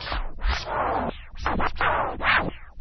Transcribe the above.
Bye.